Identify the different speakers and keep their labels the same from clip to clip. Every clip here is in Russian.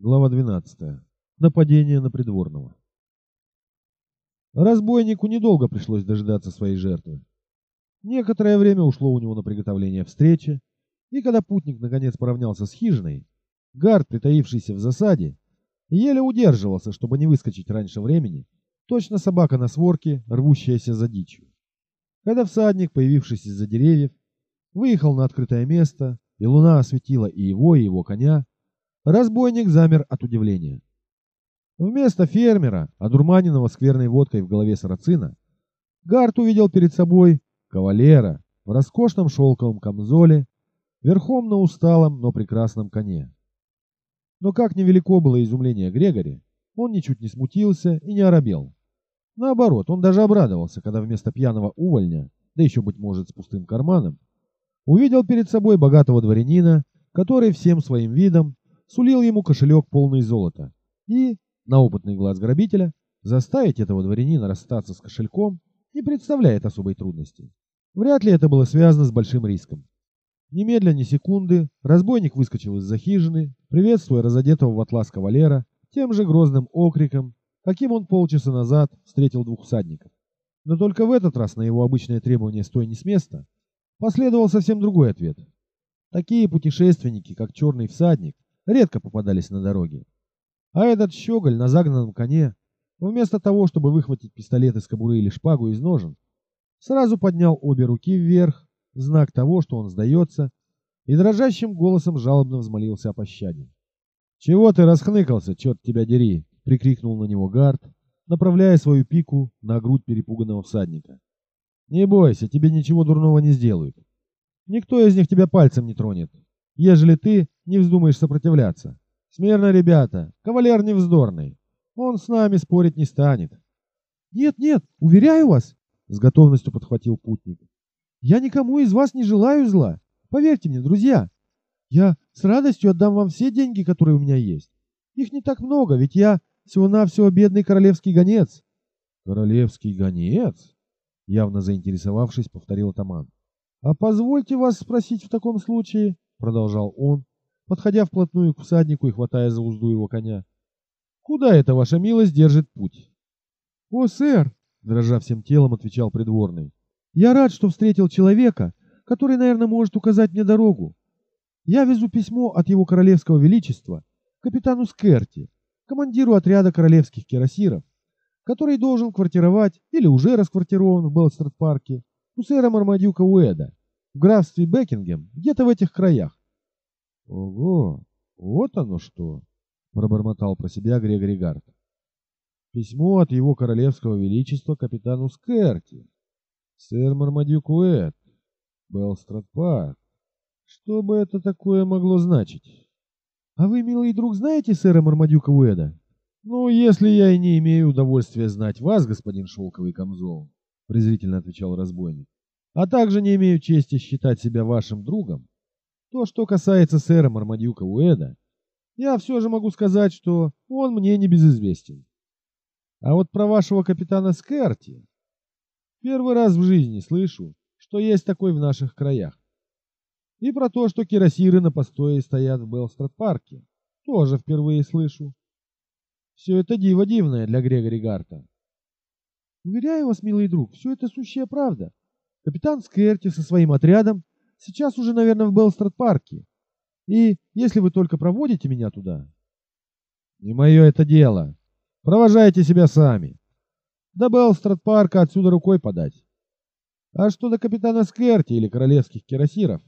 Speaker 1: Глава 12. Нападение на придворного. Разбойнику недолго пришлось дожидаться своей жертвы. Некоторое время ушло у него на приготовление встречи, и когда путник наконец поравнялся с хижиной, гард, притаившийся в засаде, еле удерживался, чтобы не выскочить раньше времени, точно собака на сворке, рвущаяся за дичью. Когда всадник, появившись из-за деревьев, выехал на открытое место, и луна осветила и его, и его коня, Разбойник замер от удивления. Вместо фермера, одурманенного скверной водкой в голове сарацина, Гарт увидел перед собой кавалера в роскошном шелковом камзоле, верхом на усталом, но прекрасном коне. Но как невелико было изумление Грегори, он ничуть не смутился и не оробел. Наоборот, он даже обрадовался, когда вместо пьяного увольня, да еще, быть может, с пустым карманом, увидел перед собой богатого дворянина, который всем своим видом сулил ему кошелек полный золота и, на опытный глаз грабителя, заставить этого дворянина расстаться с кошельком не представляет особой трудности. Вряд ли это было связано с большим риском. Немедля ни секунды разбойник выскочил из-за хижины, приветствуя разодетого в атлас кавалера тем же грозным окриком, каким он полчаса назад встретил двух всадников. Но только в этот раз на его обычное требование «стой не с места» последовал совсем другой ответ. Такие путешественники, как черный всадник, редко попадались на дороге. А этот щеголь на загнанном коне, вместо того, чтобы выхватить пистолет из кобуры или шпагу из ножен, сразу поднял обе руки вверх, знак того, что он сдается, и дрожащим голосом жалобно взмолился о пощаде. «Чего ты расхныкался, черт тебя дери!» — прикрикнул на него Гард, направляя свою пику на грудь перепуганного всадника. «Не бойся, тебе ничего дурного не сделают. Никто из них тебя пальцем не тронет ежели ты не вздумаешь сопротивляться. Смирно, ребята, кавалер не вздорный. Он с нами спорить не станет.
Speaker 2: Нет, нет, уверяю вас, с готовностью подхватил путник. Я никому из вас не желаю зла. Поверьте мне, друзья. Я с радостью отдам вам все деньги, которые у меня есть. Их не так много, ведь я всего-навсего бедный королевский гонец.
Speaker 1: Королевский гонец? Явно заинтересовавшись, повторил атаман. А позвольте вас спросить в таком случае, продолжал он, подходя вплотную к всаднику и хватая за узду его коня. Куда эта ваша милость держит путь?
Speaker 2: О, сэр, дрожа всем телом, отвечал придворный. Я рад, что встретил человека, который, наверное, может указать мне дорогу. Я везу письмо от его королевского величества капитану Скерти, командиру отряда королевских кирасиров, который должен квартировать или уже расквартирован в Белстрад-парке у сэра Мармадюка Уэда в графстве Бекингем, где-то в этих краях.
Speaker 1: Ого, вот оно что, пробормотал про себя Грегори Гарт. Письмо от его королевского величества капитану Скерти. Сэр Мармадюк Уэт, Белстрад Парк. Что бы это такое могло значить?
Speaker 2: А вы, милый друг, знаете сэра Мармадюка Уэда?
Speaker 1: Ну, если я и не имею удовольствия знать вас, господин Шелковый Камзол, презрительно отвечал разбойник а также не имею чести считать себя вашим другом, то, что касается сэра Мармадюка Уэда, я все же могу сказать, что он мне не безызвестен. А вот про вашего капитана Скерти первый раз в жизни слышу, что есть такой в наших краях. И про то, что кирасиры на постое стоят в Белстрад-парке, тоже впервые слышу. Все это диво дивное для Грегори Гарта.
Speaker 2: Уверяю вас, милый друг, все это сущая правда. Капитан Скерти со своим отрядом сейчас уже, наверное, в Белстрад-парке. И если вы только проводите меня туда...
Speaker 1: Не мое это дело. Провожайте себя сами. До Белстрад-парка отсюда рукой подать. А что до капитана Скерти или королевских кирасиров,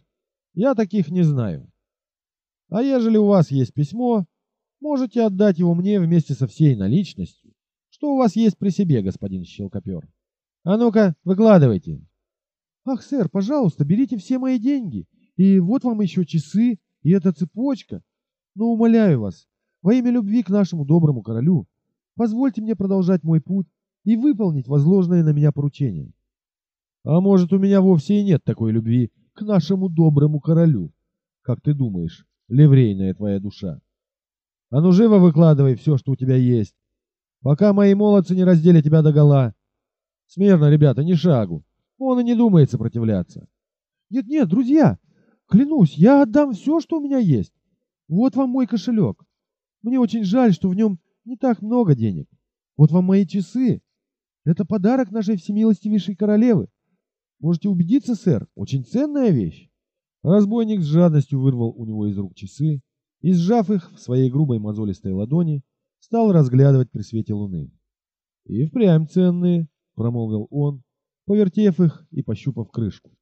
Speaker 1: я таких не знаю. А ежели у вас есть письмо, можете отдать его мне вместе со всей наличностью, что у вас есть при себе, господин Щелкопер. А ну-ка, выкладывайте.
Speaker 2: Ах, сэр, пожалуйста, берите все мои деньги. И вот вам еще часы, и эта цепочка. Но умоляю вас, во имя любви к нашему доброму королю, позвольте мне продолжать мой путь и выполнить возложенное на меня поручение.
Speaker 1: А может, у меня вовсе и нет такой любви к нашему доброму королю, как ты думаешь, ливрейная твоя душа. А ну живо выкладывай все, что у тебя есть, пока мои молодцы не раздели тебя догола. Смирно, ребята, ни шагу. Он и не думает сопротивляться.
Speaker 2: Нет-нет, друзья, клянусь, я отдам все, что у меня есть. Вот вам мой кошелек. Мне очень жаль, что в нем не так много денег. Вот вам мои часы. Это подарок нашей всемилостивейшей королевы. Можете убедиться, сэр, очень ценная вещь.
Speaker 1: Разбойник с жадностью вырвал у него из рук часы и, сжав их в своей грубой мозолистой ладони, стал разглядывать при свете луны. «И впрямь ценные», — промолвил он, повертев их и пощупав крышку.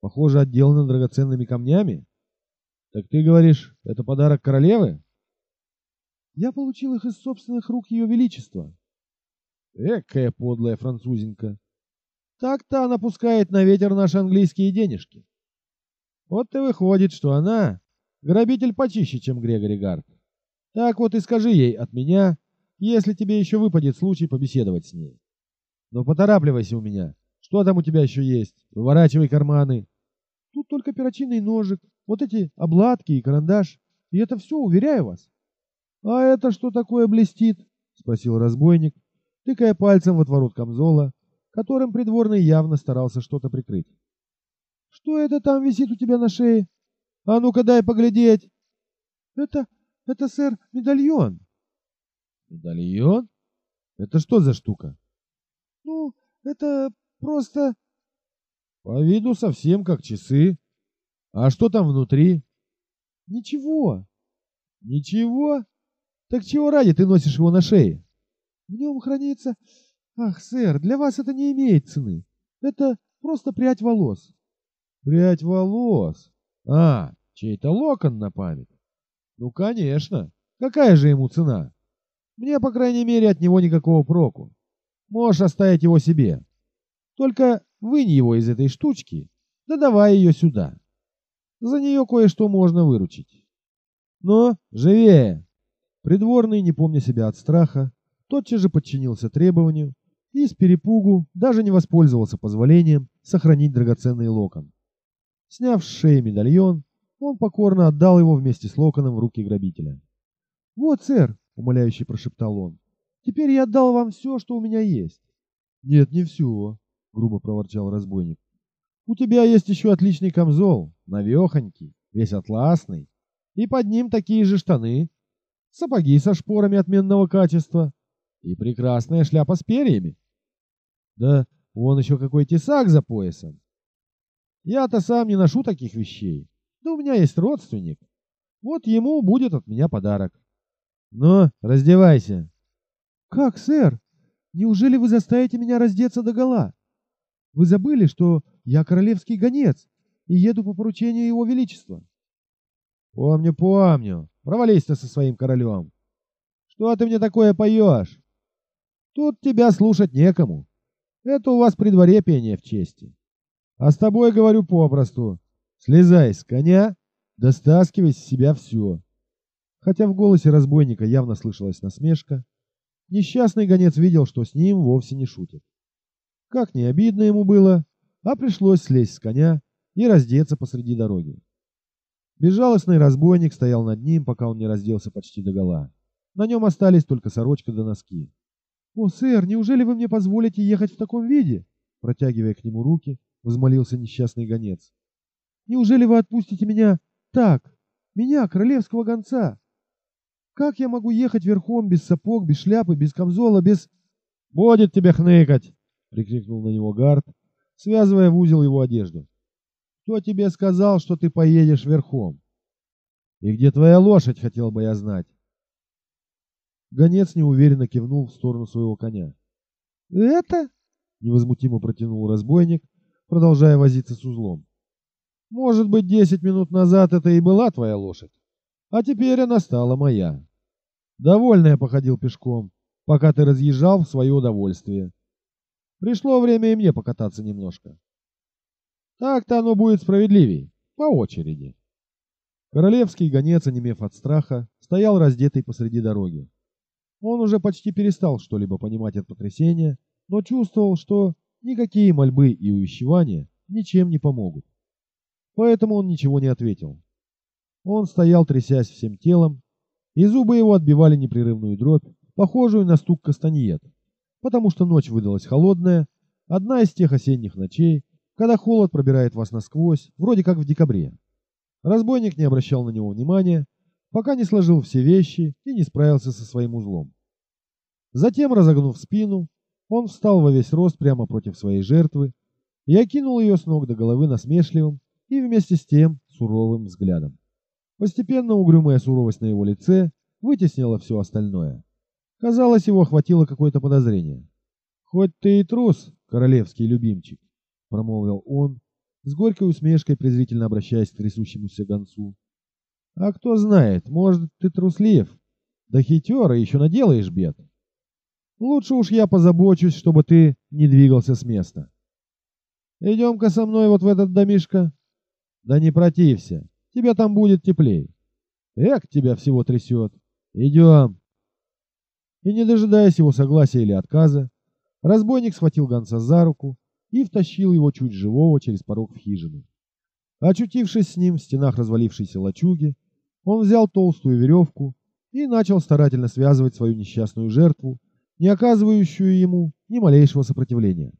Speaker 1: «Похоже, отделаны драгоценными камнями. Так ты говоришь, это подарок королевы?»
Speaker 2: «Я получил их из собственных рук ее величества».
Speaker 1: «Экая подлая французинка! Так-то она пускает на ветер наши английские денежки. Вот и выходит, что она грабитель почище, чем Грегори Гард. Так вот и скажи ей от меня, если тебе еще выпадет случай побеседовать с ней. Но поторапливайся у меня. Что там у тебя еще есть? Выворачивай карманы.
Speaker 2: Тут только перочинный ножик, вот эти обладки и карандаш. И это все, уверяю вас.
Speaker 1: А это что такое блестит? Спросил разбойник, тыкая пальцем в отворот камзола, которым придворный явно старался что-то прикрыть.
Speaker 2: Что это там висит у тебя на шее? А ну-ка дай поглядеть. Это, это, сэр, медальон.
Speaker 1: Медальон? Это что за штука?
Speaker 2: Ну, это просто...
Speaker 1: По виду совсем как часы. А что там внутри?
Speaker 2: Ничего.
Speaker 1: Ничего? Так чего ради ты носишь его на шее?
Speaker 2: В нем хранится... Ах, сэр, для вас это не имеет цены. Это просто прядь волос.
Speaker 1: Прядь волос? А, чей-то локон на память. Ну, конечно. Какая же ему цена? Мне, по крайней мере, от него никакого проку. Можешь оставить его себе. Только вынь его из этой штучки, да давай ее сюда. За нее кое-что можно выручить. Но живее! Придворный, не помня себя от страха, тотчас же подчинился требованию и с перепугу даже не воспользовался позволением сохранить драгоценный локон. Сняв с шеи медальон, он покорно отдал его вместе с локоном в руки грабителя.
Speaker 2: «Вот, сэр», — умоляюще прошептал он, — «теперь я отдал вам все, что у меня есть».
Speaker 1: «Нет, не все», — грубо проворчал разбойник. «У тебя есть еще отличный камзол, навехонький, весь атласный, и под ним такие же штаны, сапоги со шпорами отменного качества и прекрасная шляпа с перьями. Да вон еще какой тесак за поясом. Я-то сам не ношу таких вещей. Да у меня есть родственник. Вот ему будет от меня подарок. Ну, раздевайся.
Speaker 2: Как, сэр? Неужели вы заставите меня раздеться догола? Вы забыли, что я королевский гонец и еду по поручению его величества?
Speaker 1: Помню, помню. Провались ты со своим королем. Что ты мне такое поешь? Тут тебя слушать некому. Это у вас при дворе пение в чести. А с тобой говорю попросту. Слезай с коня, да с себя все. Хотя в голосе разбойника явно слышалась насмешка, несчастный гонец видел, что с ним вовсе не шутят. Как не обидно ему было, а пришлось слезть с коня и раздеться посреди дороги. Безжалостный разбойник стоял над ним, пока он не разделся почти догола. На нем остались только сорочка да носки.
Speaker 2: «О, сэр, неужели вы мне позволите ехать в таком виде?» Протягивая к нему руки, возмолился несчастный гонец. Неужели вы отпустите меня так, меня, королевского гонца? Как я могу ехать верхом без сапог, без шляпы, без камзола, без...
Speaker 1: Будет тебе хныкать, прикрикнул на него гард, связывая в узел его одежду. Кто тебе сказал, что ты поедешь верхом? И где твоя лошадь, хотел бы я знать. Гонец неуверенно кивнул в сторону своего коня.
Speaker 2: «Это?»
Speaker 1: — невозмутимо протянул разбойник, продолжая возиться с узлом. Может быть, десять минут назад это и была твоя лошадь, а теперь она стала моя. Довольно я походил пешком, пока ты разъезжал в свое удовольствие. Пришло время и мне покататься немножко. Так-то оно будет справедливей, по очереди. Королевский гонец, онемев от страха, стоял раздетый посреди дороги. Он уже почти перестал что-либо понимать от потрясения, но чувствовал, что Никакие мольбы и увещевания ничем не помогут. Поэтому он ничего не ответил. Он стоял, трясясь всем телом, и зубы его отбивали непрерывную дробь, похожую на стук кастаньет, потому что ночь выдалась холодная, одна из тех осенних ночей, когда холод пробирает вас насквозь, вроде как в декабре. Разбойник не обращал на него внимания, пока не сложил все вещи и не справился со своим узлом. Затем, разогнув спину, он встал во весь рост прямо против своей жертвы и окинул ее с ног до головы насмешливым и вместе с тем суровым взглядом. Постепенно угрюмая суровость на его лице вытеснила все остальное. Казалось, его охватило какое-то подозрение. «Хоть ты и трус, королевский любимчик», — промолвил он, с горькой усмешкой презрительно обращаясь к трясущемуся гонцу. «А кто знает, может, ты труслив, да хитер и еще наделаешь бед. Лучше уж я позабочусь, чтобы ты не двигался с места. Идем-ка со мной вот в этот домишко. Да не протився, тебе там будет теплей. Эк, тебя всего трясет. Идем. И не дожидаясь его согласия или отказа, разбойник схватил гонца за руку и втащил его чуть живого через порог в хижину. Очутившись с ним в стенах развалившейся лачуги, он взял толстую веревку и начал старательно связывать свою несчастную жертву, не оказывающую ему ни малейшего сопротивления.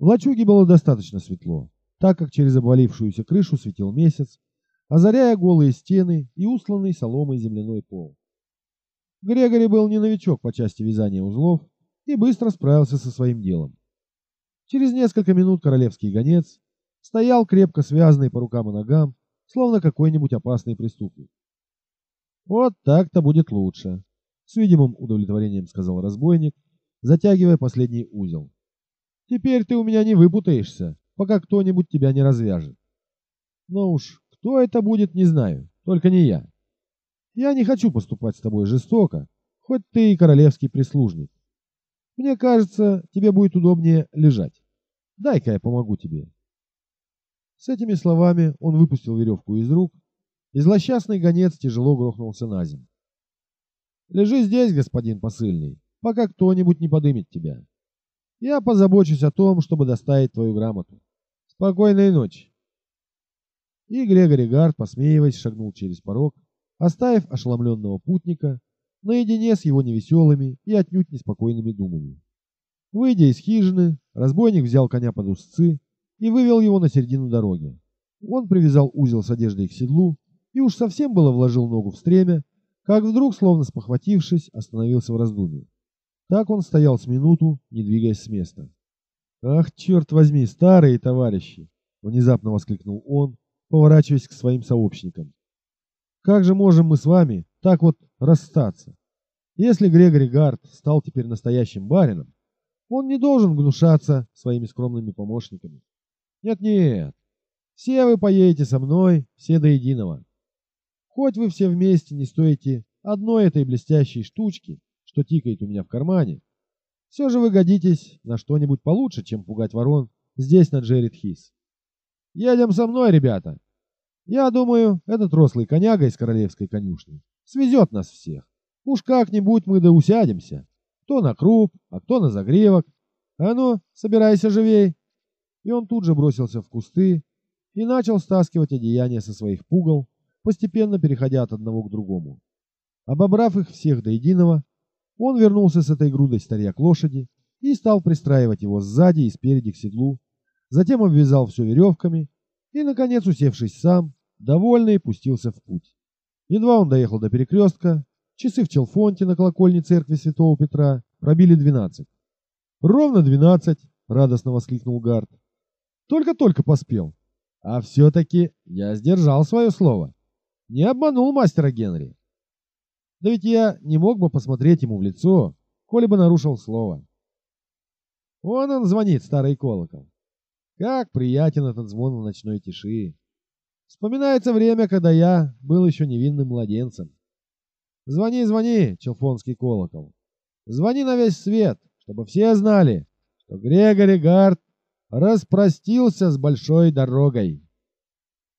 Speaker 1: В лачуге было достаточно светло, так как через обвалившуюся крышу светил месяц, озаряя голые стены и устланный соломой земляной пол. Грегори был не новичок по части вязания узлов и быстро справился со своим делом. Через несколько минут королевский гонец стоял крепко связанный по рукам и ногам, словно какой-нибудь опасный преступник. «Вот так-то будет лучше», — с видимым удовлетворением сказал разбойник, затягивая последний узел. «Теперь ты у меня не выпутаешься, пока кто-нибудь тебя не развяжет. Но уж кто это будет, не знаю, только не я. Я не хочу поступать с тобой жестоко, хоть ты и королевский прислужник. Мне кажется, тебе будет удобнее лежать. Дай-ка я помогу тебе». С этими словами он выпустил веревку из рук, и злосчастный гонец тяжело грохнулся на землю. «Лежи здесь, господин посыльный, пока кто-нибудь не подымет тебя. Я позабочусь о том, чтобы доставить твою грамоту. Спокойной ночи!» И Грегори Гард, посмеиваясь, шагнул через порог, оставив ошеломленного путника наедине с его невеселыми и отнюдь неспокойными думами. Выйдя из хижины, разбойник взял коня под узцы и вывел его на середину дороги. Он привязал узел с одеждой к седлу и уж совсем было вложил ногу в стремя, как вдруг, словно спохватившись, остановился в раздумье. Так он стоял с минуту, не двигаясь с места. «Ах, черт возьми, старые товарищи!» — внезапно воскликнул он, поворачиваясь к своим сообщникам. «Как же можем мы с вами так вот расстаться? Если Грегори Гард стал теперь настоящим барином, он не должен гнушаться своими скромными помощниками. Нет-нет, все вы поедете со мной, все до единого. Хоть вы все вместе не стоите одной этой блестящей штучки, что тикает у меня в кармане, все же вы годитесь на что-нибудь получше, чем пугать ворон здесь, на Джеррит Хис. Едем со мной, ребята. Я думаю, этот рослый коняга из королевской конюшни свезет нас всех. Уж как-нибудь мы да усядемся. Кто на круп, а кто на загревок. А ну, собирайся живей и он тут же бросился в кусты и начал стаскивать одеяния со своих пугал, постепенно переходя от одного к другому. Обобрав их всех до единого, он вернулся с этой грудой старья к лошади и стал пристраивать его сзади и спереди к седлу, затем обвязал все веревками и, наконец, усевшись сам, довольный, пустился в путь. Едва он доехал до перекрестка, часы в Челфонте на колокольне церкви Святого Петра пробили двенадцать. «Ровно двенадцать!» — радостно воскликнул Гард. Только-только поспел. А все-таки я сдержал свое слово. Не обманул мастера Генри. Да ведь я не мог бы посмотреть ему в лицо, коли бы нарушил слово. Вон он звонит, старый колокол. Как приятен этот звон в ночной тиши. Вспоминается время, когда я был еще невинным младенцем. Звони, звони, челфонский колокол. Звони на весь свет, чтобы все знали, что Грегори Гард распростился с большой дорогой.